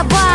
собак